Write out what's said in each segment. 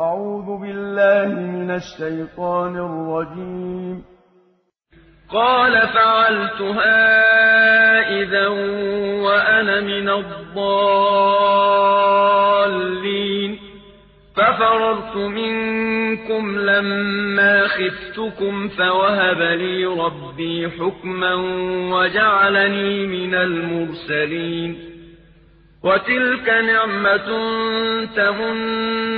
أعوذ بالله من الشيطان الرجيم. قال فعلتها إذا وأنا من الضالين. ففررت منكم لما خفتكم فوهب لي ربي حكما وجعلني من المرسلين. وتلك نعمة علي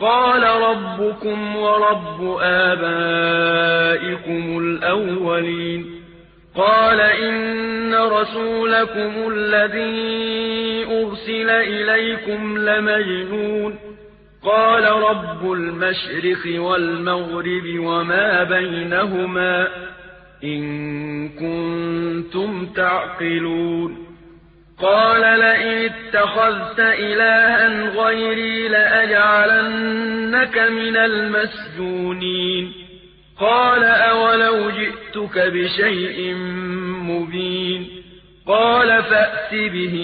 قال ربكم ورب آبائكم الأولين. قال إن رسولكم الذي أرسل إليكم لمجنون. قال رب المشرق والمغرب وما بينهما إن كنتم تعقلون. قال لئن اتخذت إلها غيري لأجعلنك من المسجونين. قال أولو جئتك بشيء مبين. قال فأت به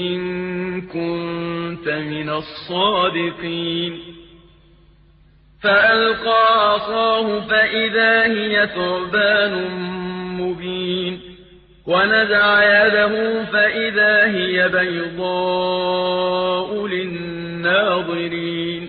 إن كنت من الصادقين. فألقى عصاه فإذا هي ثعبان مبين. ونزع يده فإذا هي بيضاء للناظرين.